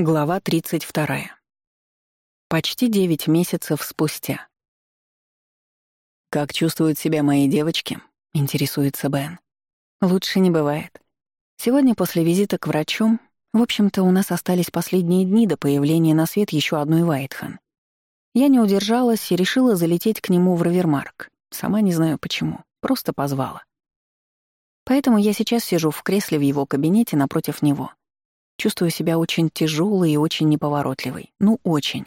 Глава 32. Почти 9 месяцев спустя. «Как чувствуют себя мои девочки?» — интересуется Бен. «Лучше не бывает. Сегодня после визита к врачу, в общем-то, у нас остались последние дни до появления на свет еще одной Вайтхан. Я не удержалась и решила залететь к нему в Равермарк. Сама не знаю почему, просто позвала. Поэтому я сейчас сижу в кресле в его кабинете напротив него — Чувствую себя очень тяжелой и очень неповоротливой. Ну, очень.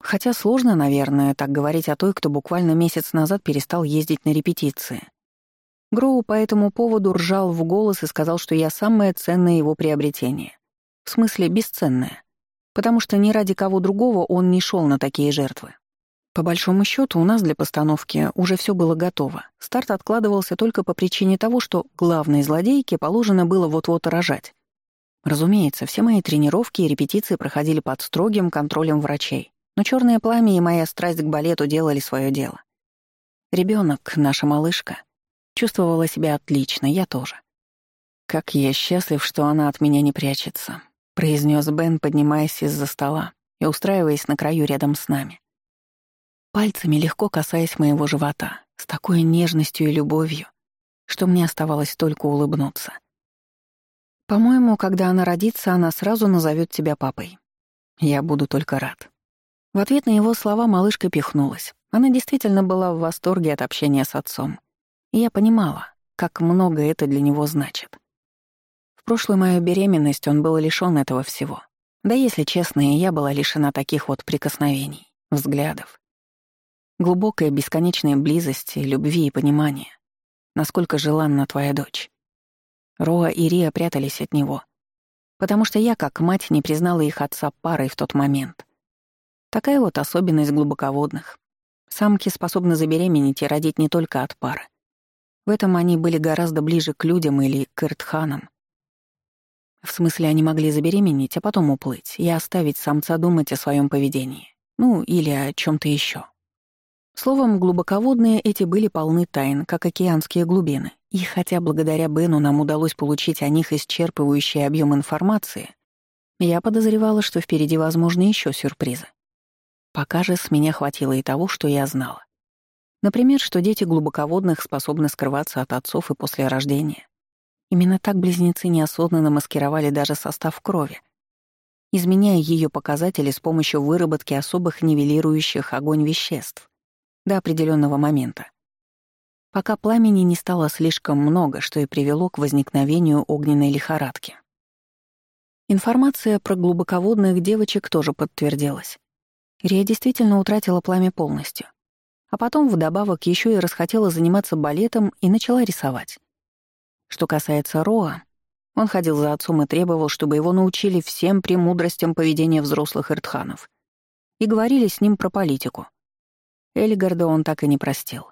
Хотя сложно, наверное, так говорить о той, кто буквально месяц назад перестал ездить на репетиции. Гроу по этому поводу ржал в голос и сказал, что я самое ценное его приобретение. В смысле, бесценное. Потому что ни ради кого другого он не шел на такие жертвы. По большому счету, у нас для постановки уже все было готово. Старт откладывался только по причине того, что главной злодейке положено было вот-вот рожать. Разумеется, все мои тренировки и репетиции проходили под строгим контролем врачей, но черное пламя и моя страсть к балету делали свое дело. Ребенок, наша малышка, чувствовала себя отлично, я тоже. «Как я счастлив, что она от меня не прячется», — произнес Бен, поднимаясь из-за стола и устраиваясь на краю рядом с нами. Пальцами легко касаясь моего живота, с такой нежностью и любовью, что мне оставалось только улыбнуться — по-моему, когда она родится, она сразу назовет тебя папой. Я буду только рад». В ответ на его слова малышка пихнулась. Она действительно была в восторге от общения с отцом. И я понимала, как много это для него значит. В прошлую мою беременность он был лишён этого всего. Да если честно, и я была лишена таких вот прикосновений, взглядов. Глубокой, бесконечной близости, любви и понимания. Насколько желанна твоя дочь. Роа и Рия прятались от него, потому что я, как мать, не признала их отца парой в тот момент. Такая вот особенность глубоководных. Самки способны забеременеть и родить не только от пары. В этом они были гораздо ближе к людям или к иртханам. В смысле, они могли забеременеть, а потом уплыть и оставить самца думать о своем поведении. Ну, или о чем то еще. Словом, глубоководные эти были полны тайн, как океанские глубины. И хотя благодаря Бену нам удалось получить о них исчерпывающий объем информации, я подозревала, что впереди возможны еще сюрпризы. Пока же с меня хватило и того, что я знала. Например, что дети глубоководных способны скрываться от отцов и после рождения. Именно так близнецы неосознанно маскировали даже состав крови, изменяя ее показатели с помощью выработки особых нивелирующих огонь веществ до определенного момента, пока пламени не стало слишком много, что и привело к возникновению огненной лихорадки. Информация про глубоководных девочек тоже подтвердилась. Рия действительно утратила пламя полностью. А потом вдобавок еще и расхотела заниматься балетом и начала рисовать. Что касается Роа, он ходил за отцом и требовал, чтобы его научили всем премудростям поведения взрослых иртханов. И говорили с ним про политику. Элигарда он так и не простил.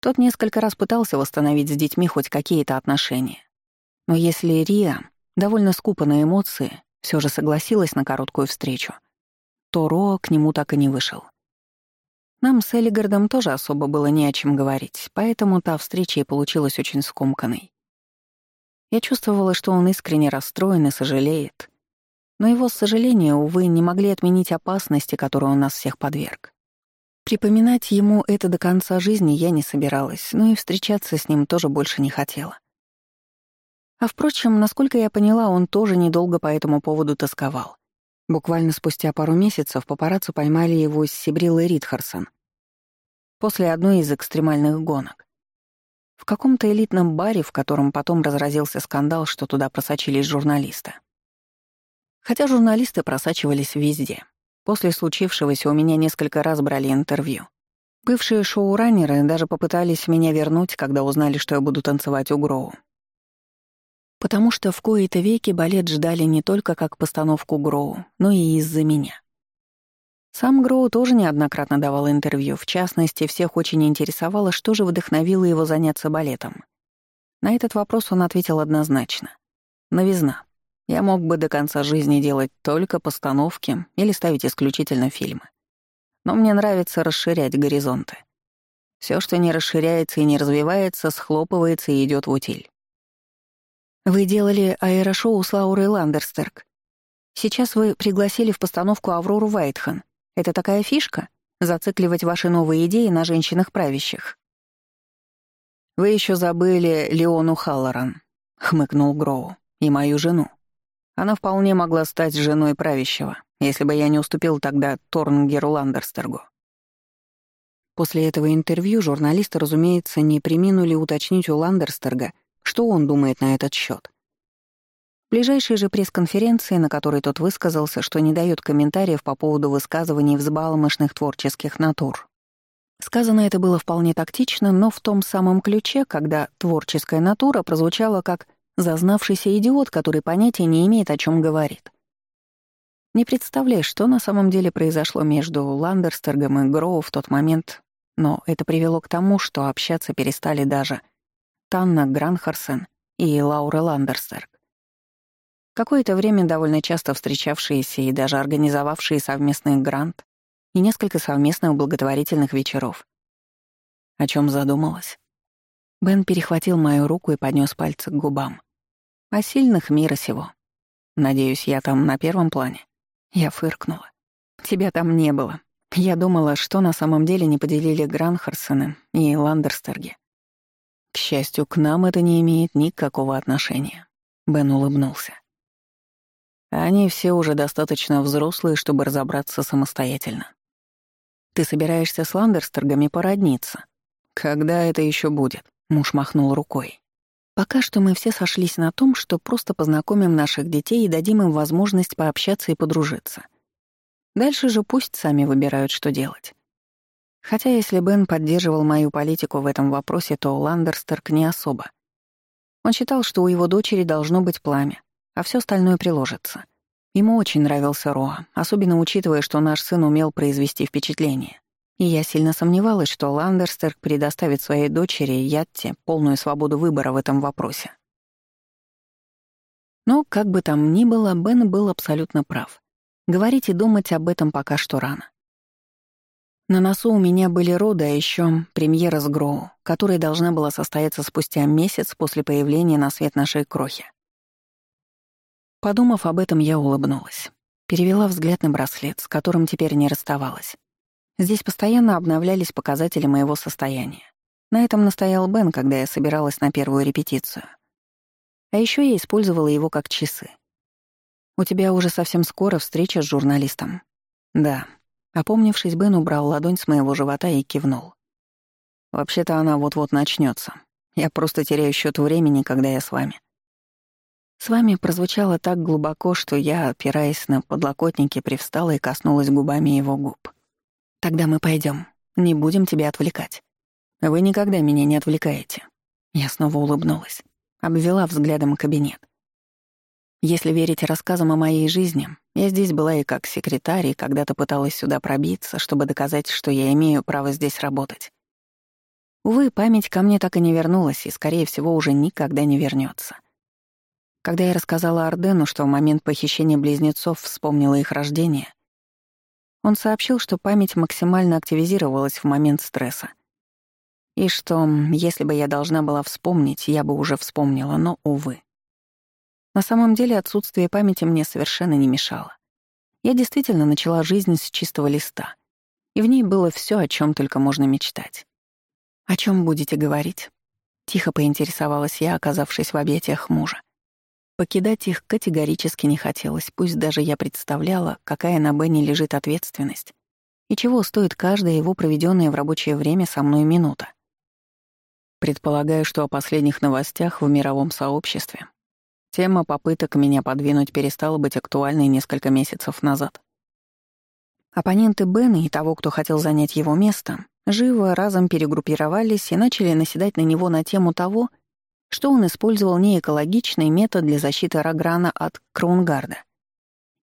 Тот несколько раз пытался восстановить с детьми хоть какие-то отношения. Но если Рия, довольно скупо на эмоции, все же согласилась на короткую встречу, то Роа к нему так и не вышел. Нам с Элигардом тоже особо было не о чем говорить, поэтому та встреча и получилась очень скомканной. Я чувствовала, что он искренне расстроен и сожалеет. Но его сожаления, увы, не могли отменить опасности, которой он нас всех подверг. Припоминать ему это до конца жизни я не собиралась, но и встречаться с ним тоже больше не хотела. А впрочем, насколько я поняла, он тоже недолго по этому поводу тосковал. Буквально спустя пару месяцев папарацци поймали его с Сибрилой Ритхарсон после одной из экстремальных гонок. В каком-то элитном баре, в котором потом разразился скандал, что туда просочились журналисты. Хотя журналисты просачивались везде — После случившегося у меня несколько раз брали интервью. Бывшие шоураннеры даже попытались меня вернуть, когда узнали, что я буду танцевать у Гроу. Потому что в кои-то веки балет ждали не только как постановку Гроу, но и из-за меня. Сам Гроу тоже неоднократно давал интервью. В частности, всех очень интересовало, что же вдохновило его заняться балетом. На этот вопрос он ответил однозначно. Новизна. Я мог бы до конца жизни делать только постановки или ставить исключительно фильмы. Но мне нравится расширять горизонты. Все, что не расширяется и не развивается, схлопывается и идет в утиль. Вы делали аэрошоу с Лаурой Ландерстерк. Сейчас вы пригласили в постановку Аврору Вайтхан. Это такая фишка — зацикливать ваши новые идеи на женщинах правящих. «Вы еще забыли Леону Халлоран», — хмыкнул Гроу, — «и мою жену. Она вполне могла стать женой правящего, если бы я не уступил тогда Торнгеру Ландерстергу. После этого интервью журналисты, разумеется, не приминули уточнить у Ландерстерга, что он думает на этот счет. В ближайшей же пресс-конференции, на которой тот высказался, что не дает комментариев по поводу высказываний взбалмошных творческих натур. Сказано это было вполне тактично, но в том самом ключе, когда творческая натура прозвучала как зазнавшийся идиот, который понятия не имеет, о чем говорит. Не представляю, что на самом деле произошло между Ландерстергом и Гроу в тот момент, но это привело к тому, что общаться перестали даже Танна Гранхарсен и Лаура Ландерстерг. Какое-то время довольно часто встречавшиеся и даже организовавшие совместный грант и несколько совместных благотворительных вечеров. О чем задумалась? Бен перехватил мою руку и поднес пальцы к губам о сильных мира сего. Надеюсь, я там на первом плане. Я фыркнула. Тебя там не было. Я думала, что на самом деле не поделили Гранхарсены и Ландерстерги. К счастью, к нам это не имеет никакого отношения. Бен улыбнулся. Они все уже достаточно взрослые, чтобы разобраться самостоятельно. Ты собираешься с Ландерстергами породниться? Когда это еще будет? Муж махнул рукой. Пока что мы все сошлись на том, что просто познакомим наших детей и дадим им возможность пообщаться и подружиться. Дальше же пусть сами выбирают, что делать. Хотя если Бен поддерживал мою политику в этом вопросе, то Ландерстерк не особо. Он считал, что у его дочери должно быть пламя, а все остальное приложится. Ему очень нравился Роа, особенно учитывая, что наш сын умел произвести впечатление. И я сильно сомневалась, что Ландерстерк предоставит своей дочери Ятте полную свободу выбора в этом вопросе. Но, как бы там ни было, Бен был абсолютно прав. Говорить и думать об этом пока что рано. На носу у меня были роды, а еще премьера с Гроу, которая должна была состояться спустя месяц после появления на свет нашей крохи. Подумав об этом, я улыбнулась. Перевела взгляд на браслет, с которым теперь не расставалась. Здесь постоянно обновлялись показатели моего состояния. На этом настоял Бен, когда я собиралась на первую репетицию. А еще я использовала его как часы. «У тебя уже совсем скоро встреча с журналистом». «Да». Опомнившись, Бен убрал ладонь с моего живота и кивнул. «Вообще-то она вот-вот начнется. Я просто теряю счет времени, когда я с вами». «С вами» прозвучало так глубоко, что я, опираясь на подлокотники, привстала и коснулась губами его губ. Тогда мы пойдем. Не будем тебя отвлекать. Вы никогда меня не отвлекаете. Я снова улыбнулась, обвела взглядом кабинет. Если верить рассказам о моей жизни, я здесь была и как секретарь, и когда-то пыталась сюда пробиться, чтобы доказать, что я имею право здесь работать. Увы, память ко мне так и не вернулась, и, скорее всего, уже никогда не вернется. Когда я рассказала Ардену, что в момент похищения близнецов вспомнила их рождение, он сообщил, что память максимально активизировалась в момент стресса. И что, если бы я должна была вспомнить, я бы уже вспомнила, но, увы. На самом деле отсутствие памяти мне совершенно не мешало. Я действительно начала жизнь с чистого листа, и в ней было все, о чем только можно мечтать. «О чем будете говорить?» — тихо поинтересовалась я, оказавшись в объятиях мужа. Покидать их категорически не хотелось, пусть даже я представляла, какая на Бене лежит ответственность и чего стоит каждая его проведенная в рабочее время со мной минута. Предполагаю, что о последних новостях в мировом сообществе. Тема попыток меня подвинуть перестала быть актуальной несколько месяцев назад. Оппоненты Бена и того, кто хотел занять его место, живо разом перегруппировались и начали наседать на него на тему того, что он использовал неэкологичный метод для защиты Рограна от Кроунгарда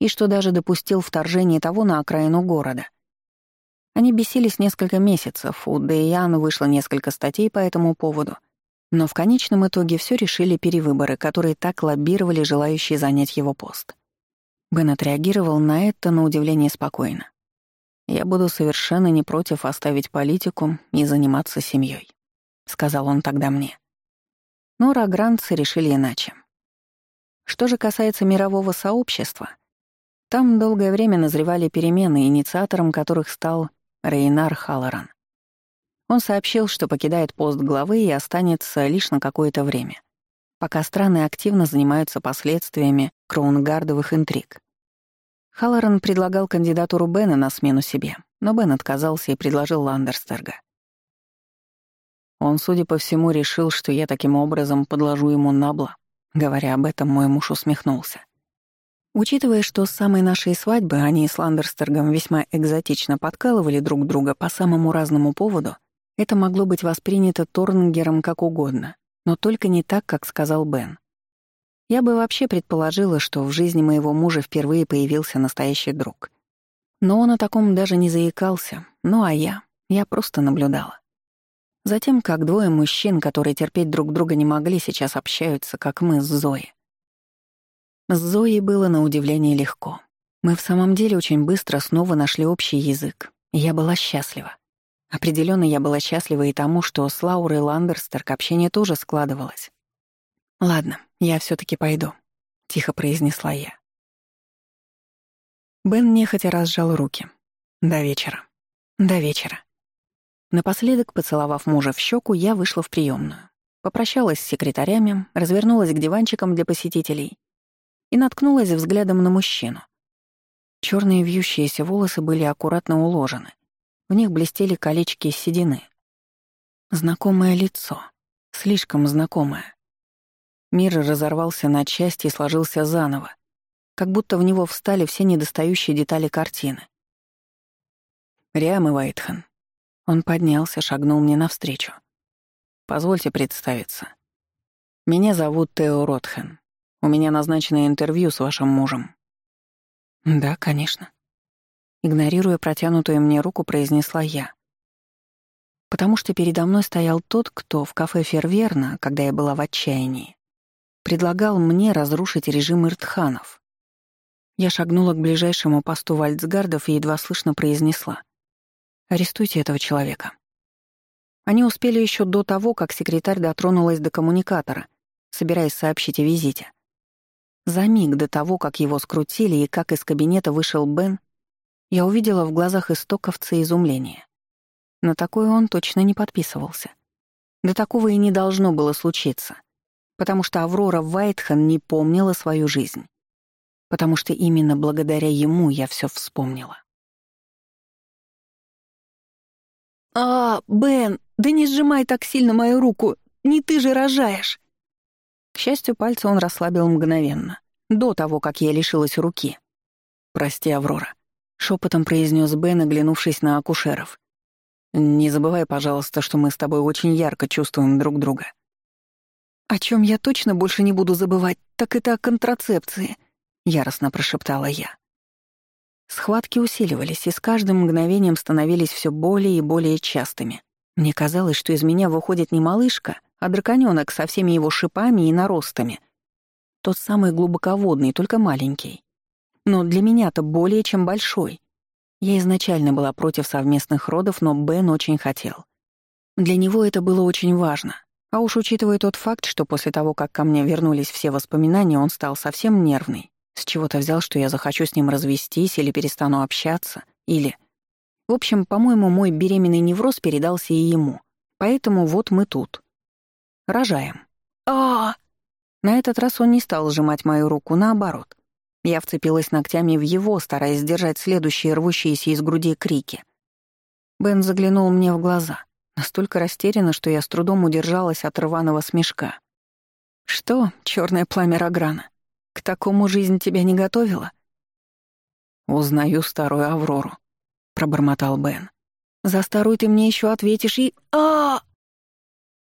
и что даже допустил вторжение того на окраину города. Они бесились несколько месяцев, у Дэйяна вышло несколько статей по этому поводу, но в конечном итоге все решили перевыборы, которые так лоббировали желающие занять его пост. Бен отреагировал на это на удивление спокойно. «Я буду совершенно не против оставить политику и заниматься семьей», — сказал он тогда мне но рагранцы решили иначе. Что же касается мирового сообщества, там долгое время назревали перемены, инициатором которых стал Рейнар Халлоран. Он сообщил, что покидает пост главы и останется лишь на какое-то время, пока страны активно занимаются последствиями кроунгардовых интриг. Халлоран предлагал кандидатуру Бена на смену себе, но Бен отказался и предложил Ландерстерга — он, судя по всему, решил, что я таким образом подложу ему набло. Говоря об этом, мой муж усмехнулся. Учитывая, что с самой нашей свадьбы они с Ландерстергом весьма экзотично подкалывали друг друга по самому разному поводу, это могло быть воспринято Торнгером как угодно, но только не так, как сказал Бен. Я бы вообще предположила, что в жизни моего мужа впервые появился настоящий друг. Но он о таком даже не заикался, ну а я, я просто наблюдала. Затем, как двое мужчин, которые терпеть друг друга не могли, сейчас общаются, как мы с Зоей. С Зоей было на удивление легко. Мы в самом деле очень быстро снова нашли общий язык. Я была счастлива. Определенно я была счастлива и тому, что с Лаурой Ландерстерк общение тоже складывалось. «Ладно, я все таки пойду», — тихо произнесла я. Бен нехотя разжал руки. «До вечера. До вечера». Напоследок, поцеловав мужа в щеку, я вышла в приемную. Попрощалась с секретарями, развернулась к диванчикам для посетителей и наткнулась взглядом на мужчину. Черные вьющиеся волосы были аккуратно уложены. В них блестели колечки седины. Знакомое лицо. Слишком знакомое. Мир разорвался на части и сложился заново, как будто в него встали все недостающие детали картины. Риам и Вайтхан, он поднялся, шагнул мне навстречу. «Позвольте представиться. Меня зовут Тео Ротхен. У меня назначено интервью с вашим мужем». «Да, конечно». Игнорируя протянутую мне руку, произнесла я. Потому что передо мной стоял тот, кто в кафе Ферверна, когда я была в отчаянии, предлагал мне разрушить режим Иртханов. Я шагнула к ближайшему посту вальцгардов и едва слышно произнесла — Арестуйте этого человека». Они успели еще до того, как секретарь дотронулась до коммуникатора, собираясь сообщить о визите. За миг до того, как его скрутили и как из кабинета вышел Бен, я увидела в глазах истоковца изумление. На такое он точно не подписывался. До такого и не должно было случиться, потому что Аврора Вайтхан не помнила свою жизнь, потому что именно благодаря ему я все вспомнила. «А, Бен, да не сжимай так сильно мою руку, не ты же рожаешь!» К счастью, пальцы он расслабил мгновенно, до того, как я лишилась руки. «Прости, Аврора», — шепотом произнес Бен, оглянувшись на акушеров. «Не забывай, пожалуйста, что мы с тобой очень ярко чувствуем друг друга». «О чем я точно больше не буду забывать, так это о контрацепции», — яростно прошептала я. Схватки усиливались, и с каждым мгновением становились все более и более частыми. Мне казалось, что из меня выходит не малышка, а драконёнок со всеми его шипами и наростами. Тот самый глубоководный, только маленький. Но для меня-то более чем большой. Я изначально была против совместных родов, но Бен очень хотел. Для него это было очень важно. А уж учитывая тот факт, что после того, как ко мне вернулись все воспоминания, он стал совсем нервный, с чего ты взял, что я захочу с ним развестись или перестану общаться? Или... В общем, по-моему, мой беременный невроз передался и ему. Поэтому вот мы тут. Рожаем. а На этот раз он не стал сжимать мою руку, наоборот. Я вцепилась ногтями в его, стараясь сдержать следующие рвущиеся из груди крики. Бен заглянул мне в глаза, настолько растерянно, что я с трудом удержалась от рваного смешка. «Что, черное пламя Рограна? К такому жизнь тебя не готовила?» «Узнаю старую Аврору», — пробормотал Бен. «За старую ты мне еще ответишь и... а,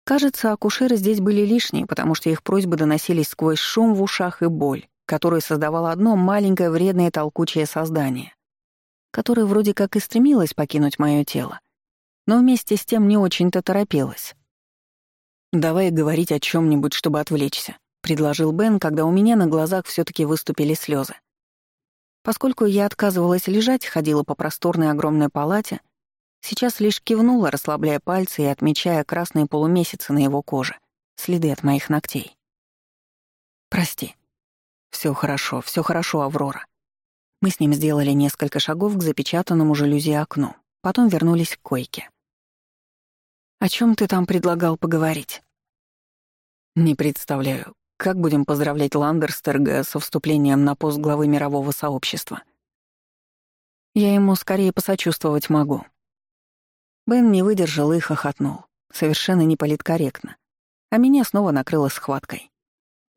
Кажется, акушеры здесь были лишние, потому что их просьбы доносились сквозь шум в ушах и боль, которую создавало одно маленькое вредное толкучее создание, которое вроде как и стремилось покинуть мое тело, но вместе с тем не очень-то торопилось. «Давай говорить о чем нибудь чтобы отвлечься», — предложил Бен, когда у меня на глазах все таки выступили слезы. Поскольку я отказывалась лежать, ходила по просторной огромной палате, сейчас лишь кивнула, расслабляя пальцы и отмечая красные полумесяцы на его коже, следы от моих ногтей. «Прости. Все хорошо, все хорошо, Аврора». Мы с ним сделали несколько шагов к запечатанному жалюзи окну, потом вернулись к койке. «О чем ты там предлагал поговорить?» «Не представляю, как будем поздравлять Ландерстерга со вступлением на пост главы мирового сообщества? Я ему скорее посочувствовать могу. Бен не выдержал и хохотнул. Совершенно неполиткорректно. А меня снова накрыло схваткой.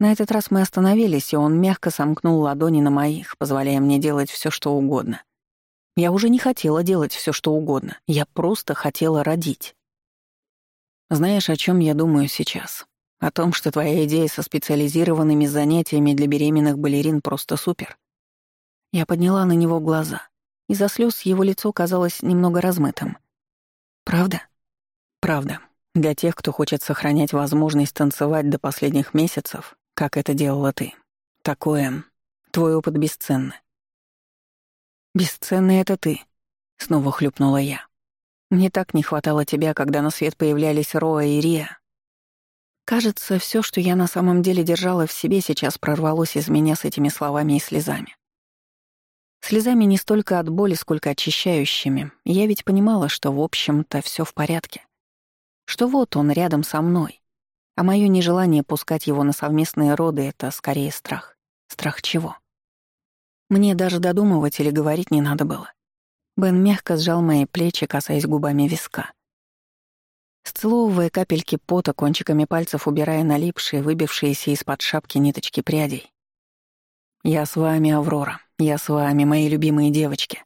На этот раз мы остановились, и он мягко сомкнул ладони на моих, позволяя мне делать все, что угодно. Я уже не хотела делать все, что угодно. Я просто хотела родить. Знаешь, о чем я думаю сейчас? О том, что твоя идея со специализированными занятиями для беременных балерин просто супер. Я подняла на него глаза. Из-за слез его лицо казалось немного размытым. Правда? Правда. Для тех, кто хочет сохранять возможность танцевать до последних месяцев, как это делала ты. Такое. Твой опыт бесценный. «Бесценный — это ты», — снова хлюпнула я. «Мне так не хватало тебя, когда на свет появлялись Роа и Риа. Кажется, все, что я на самом деле держала в себе, сейчас прорвалось из меня с этими словами и слезами. Слезами не столько от боли, сколько очищающими. Я ведь понимала, что, в общем-то, все в порядке. Что вот он рядом со мной. А мое нежелание пускать его на совместные роды — это скорее страх. Страх чего? Мне даже додумывать или говорить не надо было. Бен мягко сжал мои плечи, касаясь губами виска — Сцеловывая капельки пота кончиками пальцев, убирая налипшие, выбившиеся из-под шапки ниточки прядей. «Я с вами, Аврора. Я с вами, мои любимые девочки».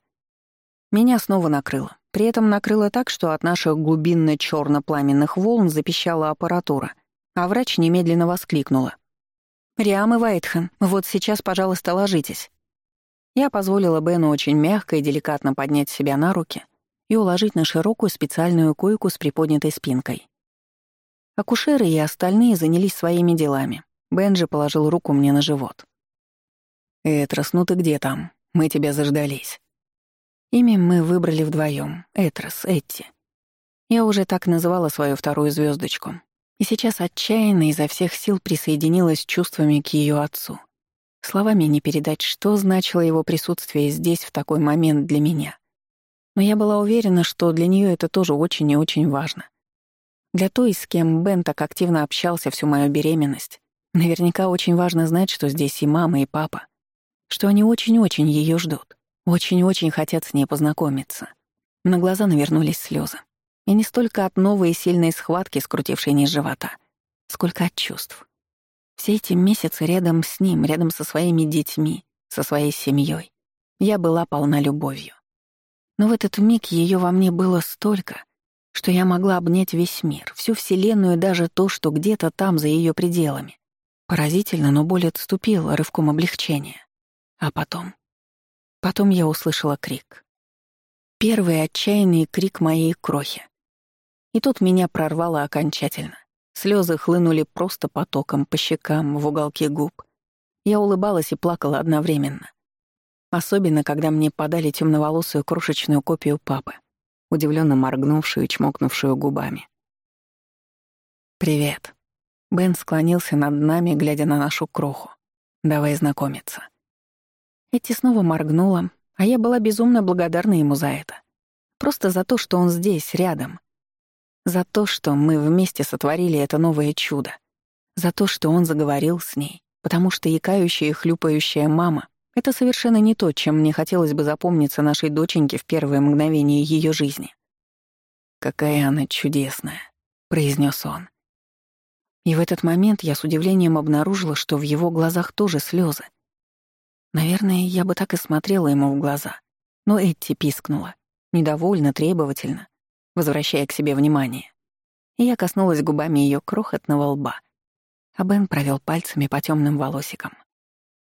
Меня снова накрыло. При этом накрыло так, что от наших глубинно черно пламенных волн запищала аппаратура, а врач немедленно воскликнула. «Риам и Вайтхен, вот сейчас, пожалуйста, ложитесь». Я позволила Бену очень мягко и деликатно поднять себя на руки — и уложить на широкую специальную койку с приподнятой спинкой. Акушеры и остальные занялись своими делами. Бенджи положил руку мне на живот. «Этрос, ну ты где там? Мы тебя заждались». Имя мы выбрали вдвоем. Этрос, Этти. Я уже так называла свою вторую звездочку. И сейчас отчаянно изо всех сил присоединилась чувствами к ее отцу. Словами не передать, что значило его присутствие здесь в такой момент для меня — но я была уверена, что для нее это тоже очень и очень важно. Для той, с кем Бен так активно общался всю мою беременность, наверняка очень важно знать, что здесь и мама, и папа, что они очень-очень ее ждут, очень-очень хотят с ней познакомиться. На глаза навернулись слезы. И не столько от новой и сильной схватки, скрутившей низ живота, сколько от чувств. Все эти месяцы рядом с ним, рядом со своими детьми, со своей семьей, я была полна любовью. Но в этот миг ее во мне было столько, что я могла обнять весь мир, всю Вселенную и даже то, что где-то там, за ее пределами. Поразительно, но боль отступила рывком облегчения. А потом... Потом я услышала крик. Первый отчаянный крик моей крохи. И тут меня прорвало окончательно. Слезы хлынули просто потоком по щекам, в уголке губ. Я улыбалась и плакала одновременно. Особенно, когда мне подали темноволосую крошечную копию папы, удивленно моргнувшую и чмокнувшую губами. «Привет». Бен склонился над нами, глядя на нашу кроху. «Давай знакомиться». Эти снова моргнула, а я была безумно благодарна ему за это. Просто за то, что он здесь, рядом. За то, что мы вместе сотворили это новое чудо. За то, что он заговорил с ней, потому что якающая и хлюпающая мама это совершенно не то, чем мне хотелось бы запомниться нашей доченьке в первое мгновение ее жизни. «Какая она чудесная», — произнес он. И в этот момент я с удивлением обнаружила, что в его глазах тоже слезы. Наверное, я бы так и смотрела ему в глаза. Но Эдти пискнула, недовольно, требовательно, возвращая к себе внимание. И я коснулась губами ее крохотного лба, а Бен провел пальцами по темным волосикам.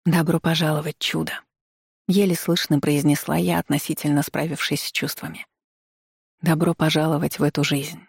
«Добро пожаловать, чудо!» Еле слышно произнесла я, относительно справившись с чувствами. «Добро пожаловать в эту жизнь!»